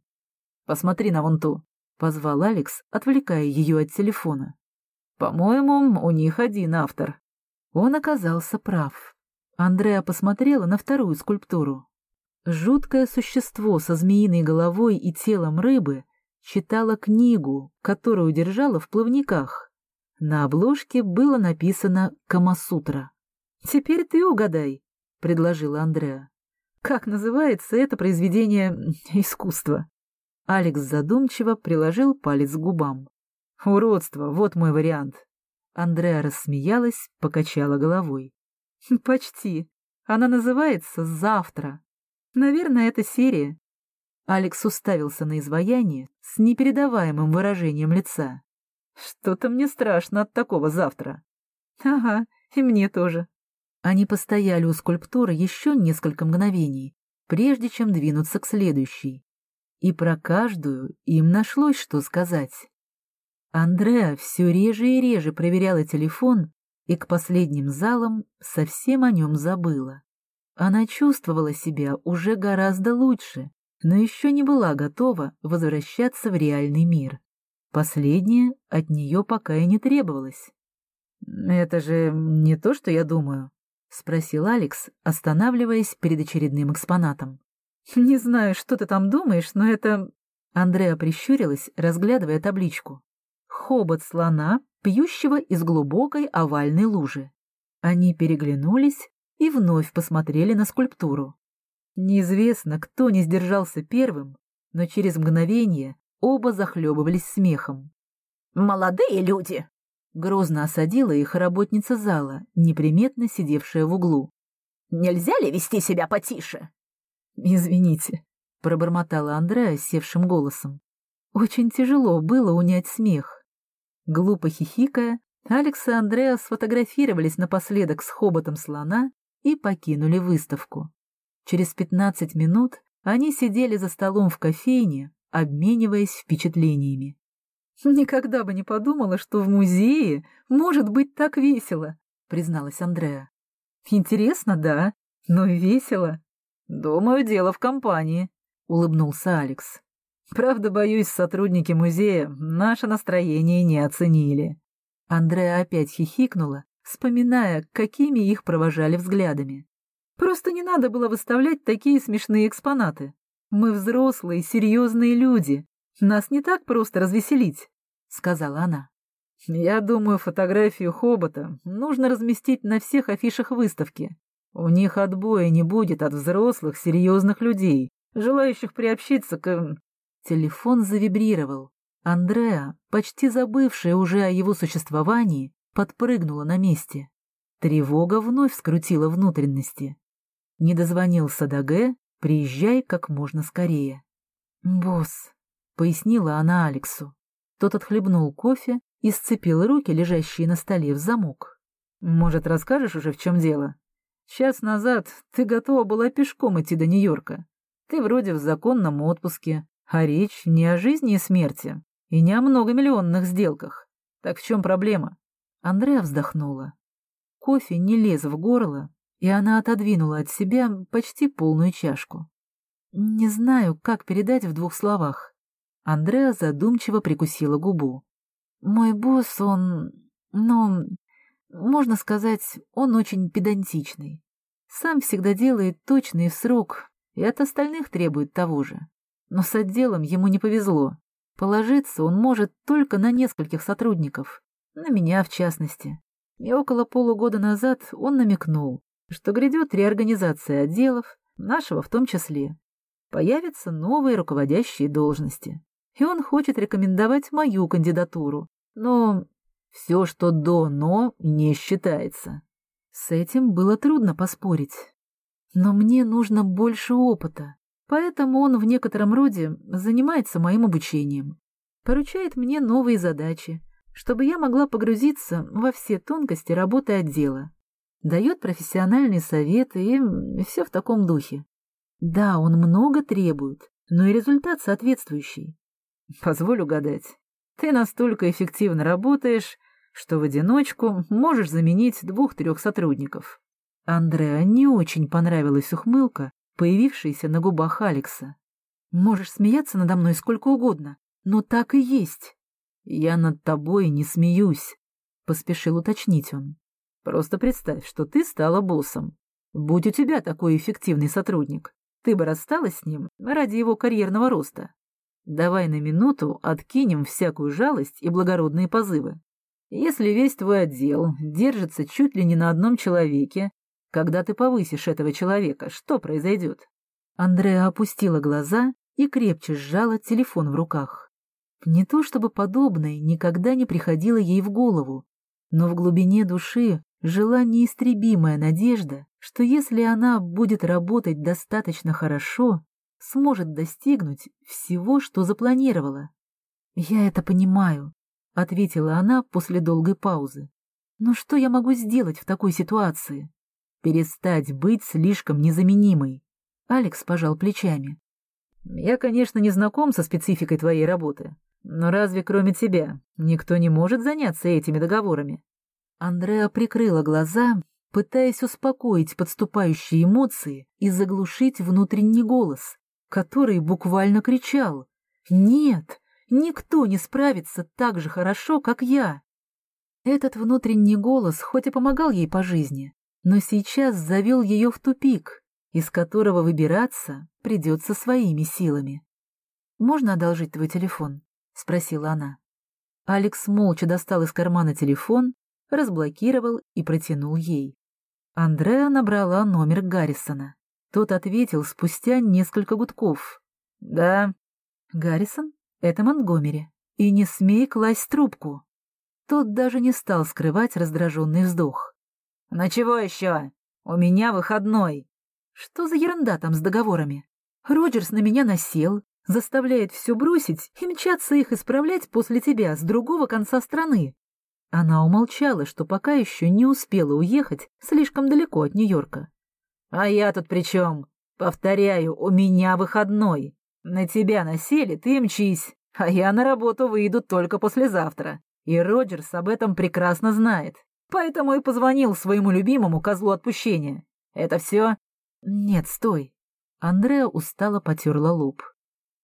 Посмотри на вон ту», — позвал Алекс, отвлекая ее от телефона. «По-моему, у них один автор». Он оказался прав. Андреа посмотрела на вторую скульптуру. Жуткое существо со змеиной головой и телом рыбы читала книгу, которую держала в плавниках. На обложке было написано «Камасутра». «Теперь ты угадай», — предложила Андреа. «Как называется это произведение искусства?» Алекс задумчиво приложил палец к губам. «Уродство, вот мой вариант». Андреа рассмеялась, покачала головой. «Почти. Она называется «Завтра». Наверное, это серия». Алекс уставился на изваяние с непередаваемым выражением лица. «Что-то мне страшно от такого завтра». «Ага, и мне тоже». Они постояли у скульптуры еще несколько мгновений, прежде чем двинуться к следующей. И про каждую им нашлось что сказать. Андреа все реже и реже проверяла телефон и к последним залам совсем о нем забыла. Она чувствовала себя уже гораздо лучше, но еще не была готова возвращаться в реальный мир. Последнее от нее пока и не требовалось. «Это же не то, что я думаю», — спросил Алекс, останавливаясь перед очередным экспонатом. «Не знаю, что ты там думаешь, но это...» Андреа прищурилась, разглядывая табличку. «Хобот слона, пьющего из глубокой овальной лужи». Они переглянулись и вновь посмотрели на скульптуру. Неизвестно, кто не сдержался первым, но через мгновение оба захлебывались смехом. «Молодые люди!» — грозно осадила их работница зала, неприметно сидевшая в углу. «Нельзя ли вести себя потише?» «Извините», — пробормотала Андреа севшим голосом. Очень тяжело было унять смех. Глупо хихикая, Алекс и Андреа сфотографировались напоследок с хоботом слона и покинули выставку. Через пятнадцать минут они сидели за столом в кофейне, обмениваясь впечатлениями. «Никогда бы не подумала, что в музее может быть так весело», — призналась Андреа. «Интересно, да, но весело. «Думаю, дело в компании», — улыбнулся Алекс. «Правда, боюсь, сотрудники музея наше настроение не оценили». Андреа опять хихикнула, вспоминая, какими их провожали взглядами. «Просто не надо было выставлять такие смешные экспонаты. Мы взрослые, серьезные люди. Нас не так просто развеселить», — сказала она. «Я думаю, фотографию Хобота нужно разместить на всех афишах выставки. У них отбоя не будет от взрослых, серьезных людей, желающих приобщиться к... Телефон завибрировал. Андреа, почти забывшая уже о его существовании, подпрыгнула на месте. Тревога вновь скрутила внутренности. Не дозвонился Даге, приезжай как можно скорее. «Босс», — пояснила она Алексу. Тот отхлебнул кофе и сцепил руки, лежащие на столе, в замок. «Может, расскажешь уже, в чем дело?» Час назад ты готова была пешком идти до Нью-Йорка. Ты вроде в законном отпуске, а речь не о жизни и смерти, и не о многомиллионных сделках. Так в чем проблема?» Андреа вздохнула. Кофе не лез в горло, и она отодвинула от себя почти полную чашку. «Не знаю, как передать в двух словах». Андреа задумчиво прикусила губу. «Мой босс, он... ну, можно сказать, он очень педантичный. Сам всегда делает точный срок и от остальных требует того же. Но с отделом ему не повезло. Положиться он может только на нескольких сотрудников, на меня в частности. И около полугода назад он намекнул, что грядет реорганизация отделов, нашего в том числе. Появятся новые руководящие должности. И он хочет рекомендовать мою кандидатуру. Но все, что до «но», не считается. С этим было трудно поспорить. Но мне нужно больше опыта, поэтому он в некотором роде занимается моим обучением. Поручает мне новые задачи, чтобы я могла погрузиться во все тонкости работы отдела. Дает профессиональные советы и все в таком духе. Да, он много требует, но и результат соответствующий. Позволю гадать. Ты настолько эффективно работаешь, что в одиночку можешь заменить двух-трех сотрудников. Андреа не очень понравилась ухмылка, появившаяся на губах Алекса. «Можешь смеяться надо мной сколько угодно, но так и есть». «Я над тобой не смеюсь», — поспешил уточнить он. «Просто представь, что ты стала боссом. Будь у тебя такой эффективный сотрудник, ты бы рассталась с ним ради его карьерного роста». давай на минуту откинем всякую жалость и благородные позывы. Если весь твой отдел держится чуть ли не на одном человеке, когда ты повысишь этого человека, что произойдет? Андреа опустила глаза и крепче сжала телефон в руках. Не то чтобы подобное никогда не приходило ей в голову, но в глубине души жила неистребимая надежда, что если она будет работать достаточно хорошо, сможет достигнуть всего, что запланировала. «Я это понимаю», — ответила она после долгой паузы. «Но что я могу сделать в такой ситуации?» «Перестать быть слишком незаменимой», — Алекс пожал плечами. «Я, конечно, не знаком со спецификой твоей работы, но разве кроме тебя никто не может заняться этими договорами?» Андреа прикрыла глаза, пытаясь успокоить подступающие эмоции и заглушить внутренний голос, который буквально кричал «Нет, никто не справится так же хорошо, как я!» Этот внутренний голос хоть и помогал ей по жизни, но сейчас завел ее в тупик, из которого выбираться придется своими силами. «Можно одолжить твой телефон?» — спросила она. Алекс молча достал из кармана телефон, разблокировал и протянул ей. Андреа набрала номер Гаррисона. Тот ответил спустя несколько гудков. «Да». «Гаррисон, это Монтгомери. И не смей класть трубку». Тот даже не стал скрывать раздраженный вздох. «На чего еще? У меня выходной». «Что за ерунда там с договорами? Роджерс на меня насел, заставляет все бросить и мчаться их исправлять после тебя с другого конца страны». Она умолчала, что пока еще не успела уехать слишком далеко от Нью-Йорка. А я тут при чем? Повторяю, у меня выходной. На тебя насели, ты мчись, а я на работу выйду только послезавтра. И Роджерс об этом прекрасно знает. Поэтому и позвонил своему любимому козлу отпущения. Это все? Нет, стой. Андреа устало потерла лоб.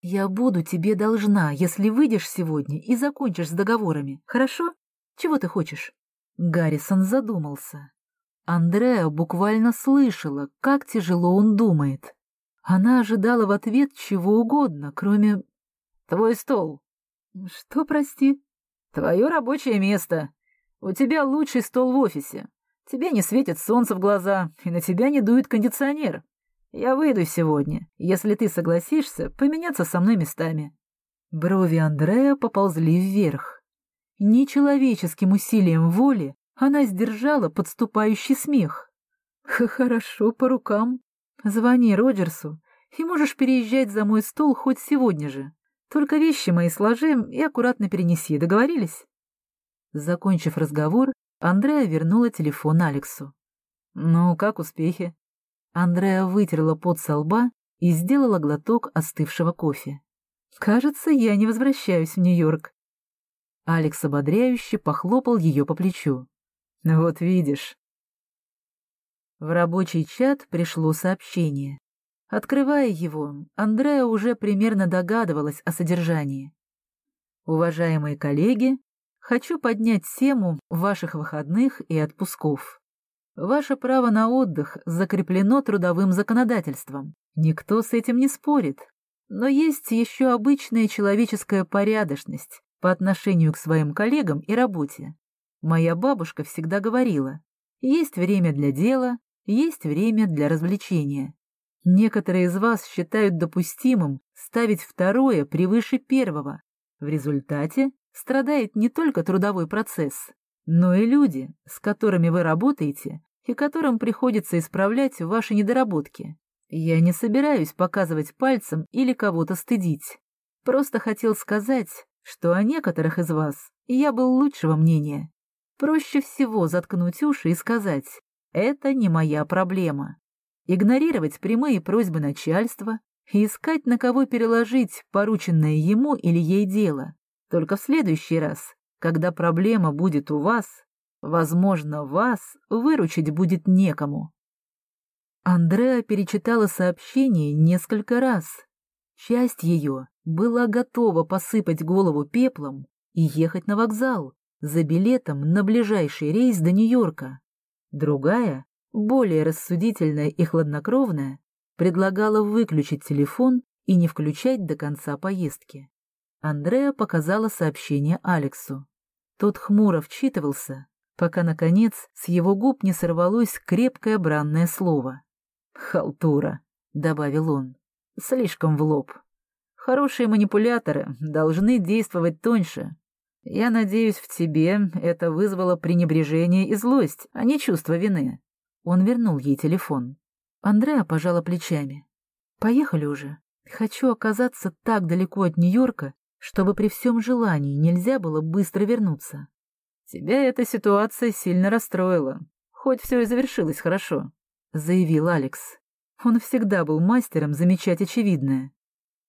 Я буду тебе должна, если выйдешь сегодня и закончишь с договорами, хорошо? Чего ты хочешь? Гаррисон задумался. Андреа буквально слышала, как тяжело он думает. Она ожидала в ответ чего угодно, кроме... «Твой стол». «Что, прости?» «Твое рабочее место. У тебя лучший стол в офисе. Тебе не светит солнце в глаза, и на тебя не дует кондиционер. Я выйду сегодня, если ты согласишься поменяться со мной местами». Брови Андрея поползли вверх. Нечеловеческим усилием воли она сдержала подступающий смех. «Хорошо, по рукам. Звони Роджерсу, и можешь переезжать за мой стол хоть сегодня же. Только вещи мои сложи и аккуратно перенеси, договорились?» Закончив разговор, Андреа вернула телефон Алексу. «Ну, как успехи?» Андреа вытерла пот со лба и сделала глоток остывшего кофе. «Кажется, я не возвращаюсь в Нью-Йорк». Алекс ободряюще похлопал ее по плечу. Вот видишь. В рабочий чат пришло сообщение. Открывая его, Андреа уже примерно догадывалась о содержании. Уважаемые коллеги, хочу поднять тему ваших выходных и отпусков. Ваше право на отдых закреплено трудовым законодательством. Никто с этим не спорит. Но есть еще обычная человеческая порядочность по отношению к своим коллегам и работе. Моя бабушка всегда говорила, есть время для дела, есть время для развлечения. Некоторые из вас считают допустимым ставить второе превыше первого. В результате страдает не только трудовой процесс, но и люди, с которыми вы работаете и которым приходится исправлять ваши недоработки. Я не собираюсь показывать пальцем или кого-то стыдить. Просто хотел сказать, что о некоторых из вас я был лучшего мнения. Проще всего заткнуть уши и сказать «это не моя проблема». Игнорировать прямые просьбы начальства и искать, на кого переложить порученное ему или ей дело. Только в следующий раз, когда проблема будет у вас, возможно, вас выручить будет некому. Андреа перечитала сообщение несколько раз. Часть ее была готова посыпать голову пеплом и ехать на вокзал, за билетом на ближайший рейс до Нью-Йорка. Другая, более рассудительная и хладнокровная, предлагала выключить телефон и не включать до конца поездки. Андреа показала сообщение Алексу. Тот хмуро вчитывался, пока, наконец, с его губ не сорвалось крепкое бранное слово. «Халтура», — добавил он, — «слишком в лоб. Хорошие манипуляторы должны действовать тоньше. Я надеюсь, в тебе это вызвало пренебрежение и злость, а не чувство вины». Он вернул ей телефон. Андреа пожала плечами. «Поехали уже. Хочу оказаться так далеко от Нью-Йорка, чтобы при всем желании нельзя было быстро вернуться. Тебя эта ситуация сильно расстроила, хоть все и завершилось хорошо, — заявил Алекс. Он всегда был мастером замечать очевидное.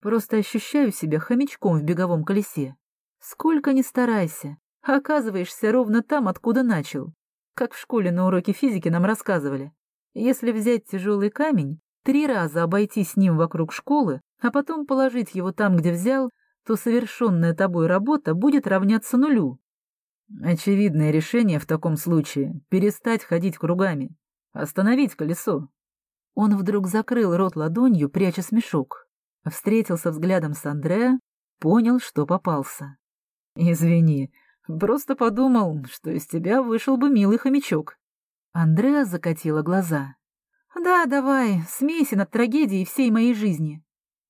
Просто ощущаю себя хомячком в беговом колесе. Сколько ни старайся, оказываешься ровно там, откуда начал. Как в школе на уроке физики нам рассказывали. Если взять тяжелый камень, три раза обойти с ним вокруг школы, а потом положить его там, где взял, то совершенная тобой работа будет равняться нулю. Очевидное решение в таком случае — перестать ходить кругами, остановить колесо. Он вдруг закрыл рот ладонью, пряча смешок, встретился взглядом с Андреа, понял, что попался. «Извини, просто подумал, что из тебя вышел бы милый хомячок». Андреа закатила глаза. «Да, давай, смейся над трагедией всей моей жизни».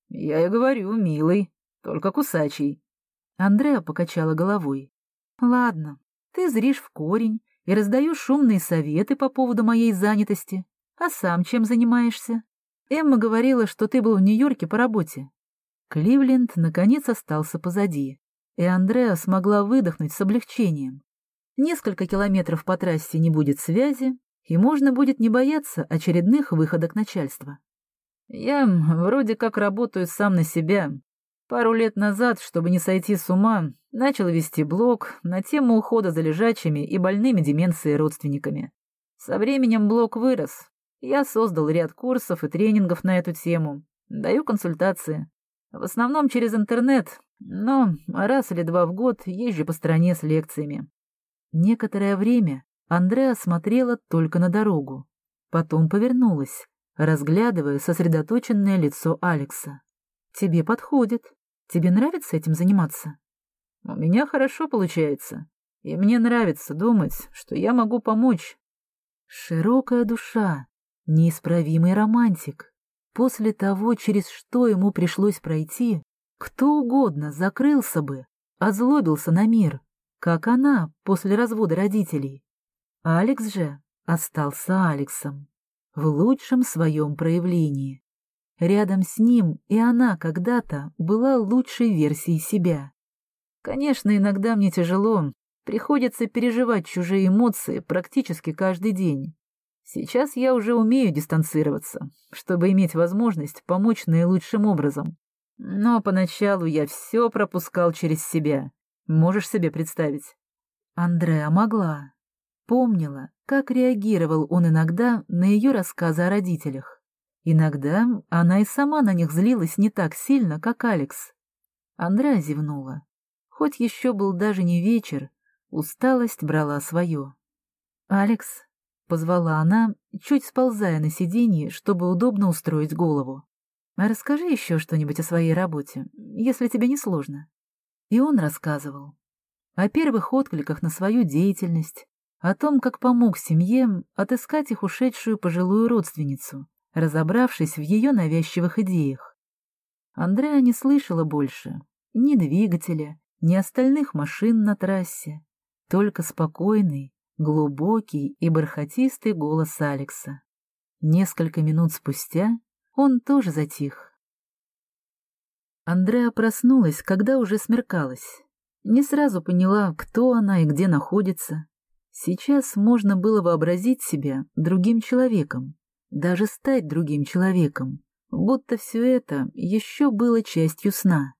«Я и говорю, милый», только кусачий. Андреа покачала головой. Ладно, ты зришь в корень и раздаешь шумные советы по поводу моей занятости. А сам чем занимаешься? Эмма говорила, что ты был в Нью-Йорке по работе. Кливленд, наконец, остался позади, и Андреа смогла выдохнуть с облегчением. Несколько километров по трассе не будет связи, и можно будет не бояться очередных выходок начальства. Я вроде как работаю сам на себя, Пару лет назад, чтобы не сойти с ума, начал вести блог на тему ухода за лежачими и больными деменцией родственниками. Со временем блог вырос. Я создал ряд курсов и тренингов на эту тему. Даю консультации. В основном через интернет, но раз или два в год езжу по стране с лекциями. Некоторое время Андреа смотрела только на дорогу. Потом повернулась, разглядывая сосредоточенное лицо Алекса. «Тебе подходит. Тебе нравится этим заниматься?» «У меня хорошо получается, и мне нравится думать, что я могу помочь». Широкая душа, неисправимый романтик. После того, через что ему пришлось пройти, кто угодно закрылся бы, озлобился на мир, как она после развода родителей. Алекс же остался Алексом в лучшем своем проявлении. Рядом с ним и она когда-то была лучшей версией себя. Конечно, иногда мне тяжело, приходится переживать чужие эмоции практически каждый день. Сейчас я уже умею дистанцироваться, чтобы иметь возможность помочь наилучшим образом. Но поначалу я все пропускал через себя. Можешь себе представить? Андреа могла. Помнила, как реагировал он иногда на ее рассказы о родителях. Иногда она и сама на них злилась не так сильно, как Алекс. Андреа зевнула. Хоть еще был даже не вечер, усталость брала свое. «Алекс», — позвала она, чуть сползая на сиденье, чтобы удобно устроить голову. «Расскажи еще что-нибудь о своей работе, если тебе не сложно». И он рассказывал. О первых откликах на свою деятельность, о том, как помог семье отыскать их ушедшую пожилую родственницу, разобравшись в ее навязчивых идеях. Андреа не слышала больше ни двигателя, ни остальных машин на трассе, только спокойный, глубокий и бархатистый голос Алекса. Несколько минут спустя он тоже затих. Андреа проснулась, когда уже смеркалось. Не сразу поняла, кто она и где находится. Сейчас можно было вообразить себя другим человеком, даже стать другим человеком, будто все это еще было частью сна.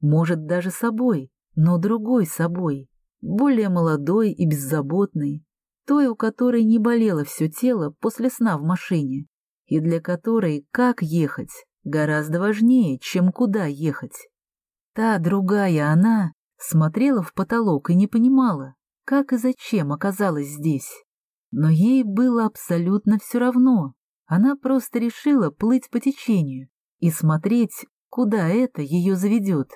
Может, даже собой, но другой собой, более молодой и беззаботной, той, у которой не болело все тело после сна в машине, и для которой как ехать гораздо важнее, чем куда ехать. Та другая она смотрела в потолок и не понимала, как и зачем оказалась здесь. Но ей было абсолютно все равно, она просто решила плыть по течению и смотреть, куда это ее заведет.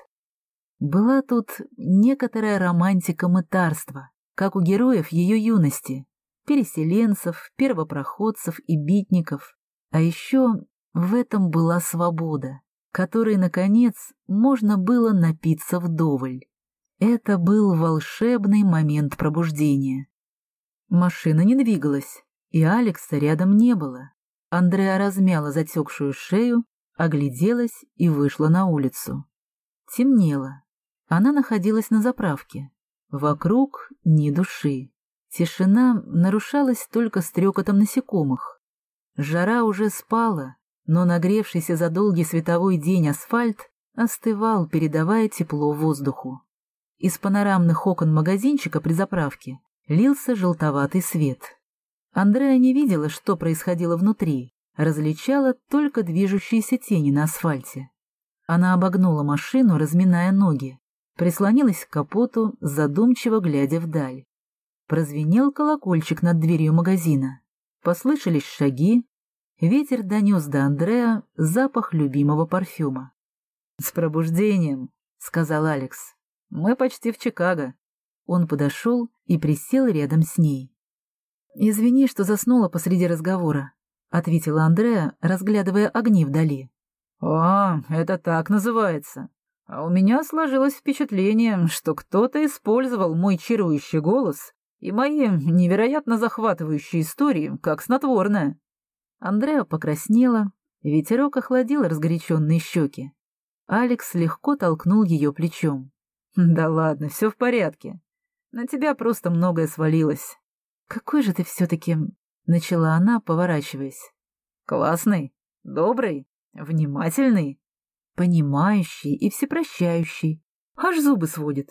Была тут некоторая романтика мытарства, как у героев ее юности, переселенцев, первопроходцев и битников. А еще в этом была свобода, которой, наконец, можно было напиться вдоволь. Это был волшебный момент пробуждения. Машина не двигалась, и Алекса рядом не было. Андреа размяла затекшую шею, огляделась и вышла на улицу. Темнело. Она находилась на заправке. Вокруг ни души. Тишина нарушалась только стрекотом насекомых. Жара уже спала, но нагревшийся за долгий световой день асфальт остывал, передавая тепло воздуху. Из панорамных окон магазинчика при заправке лился желтоватый свет. Андреа не видела, что происходило внутри, различала только движущиеся тени на асфальте. Она обогнула машину, разминая ноги, прислонилась к капоту, задумчиво глядя вдаль. Прозвенел колокольчик над дверью магазина. Послышались шаги. Ветер донес до Андреа запах любимого парфюма. «С пробуждением», — сказал Алекс. «Мы почти в Чикаго». Он подошел и присел рядом с ней. «Извини, что заснула посреди разговора», — ответила Андреа, разглядывая огни вдали. «О, это так называется. А у меня сложилось впечатление, что кто-то использовал мой чарующий голос и мои невероятно захватывающие истории как снотворное». Андреа покраснела, ветерок охладил разгоряченные щеки. Алекс легко толкнул ее плечом. «Да ладно, все в порядке. На тебя просто многое свалилось». «Какой же ты все-таки...» — начала она, поворачиваясь. «Классный, добрый, внимательный, понимающий и всепрощающий. Аж зубы сводит».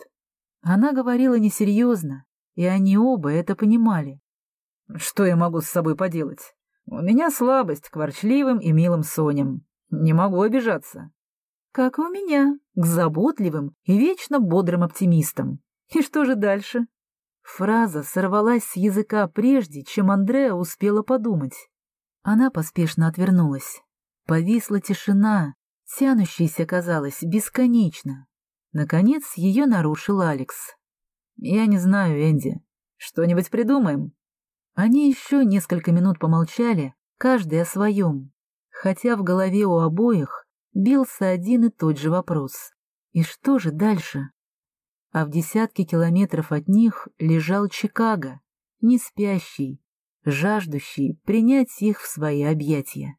Она говорила несерьезно, и они оба это понимали. «Что я могу с собой поделать? У меня слабость к ворчливым и милым Соням. Не могу обижаться». «Как и у меня, к заботливым и вечно бодрым оптимистам. И что же дальше?» Фраза сорвалась с языка прежде, чем Андреа успела подумать. Она поспешно отвернулась. Повисла тишина, тянущаяся, казалось, бесконечно. Наконец ее нарушил Алекс. «Я не знаю, Энди. Что-нибудь придумаем?» Они еще несколько минут помолчали, каждый о своем, хотя в голове у обоих бился один и тот же вопрос. И что же дальше? А в десятке километров от них лежал Чикаго, не спящий, жаждущий принять их в свои объятия.